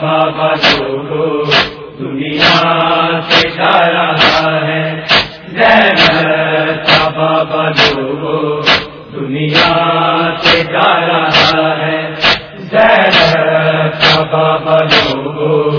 بابا جو دنیا سے جا رہا ہے۔ کا بابا جو دنیا سے جا رہا ہے۔ کا بابا جو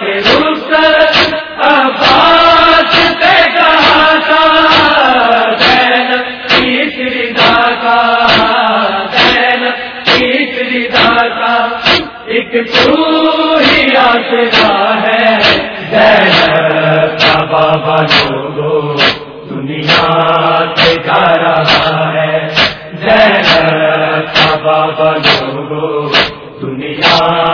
کے رخصت عباس سے کہا تھا زینب اس ردا کا زینب اس ردا کا ایک تو ہی آسرا ہے زینب کا بابا لوگو دنیا سے گا رہا ہے۔ زینب کا بابا لوگو دنیا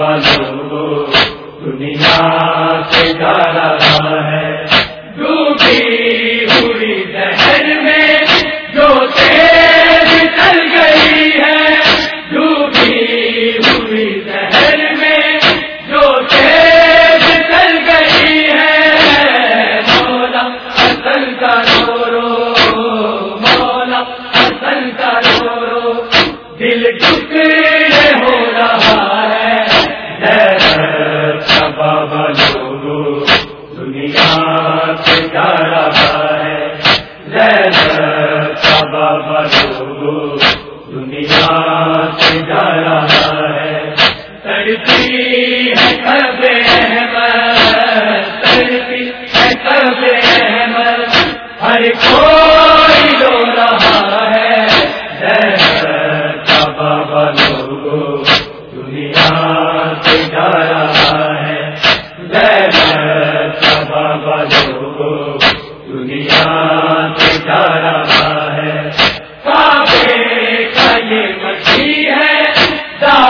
بازار سے پیارا ہے۔ لے سب بابا جو چار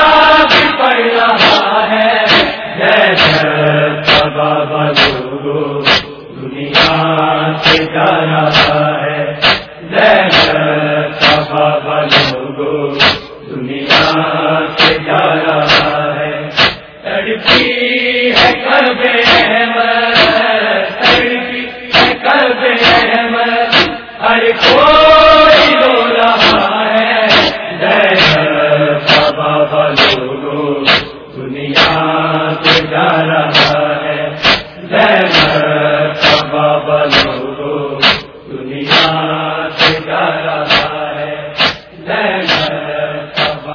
رہا ہے۔ دنیا سے رہا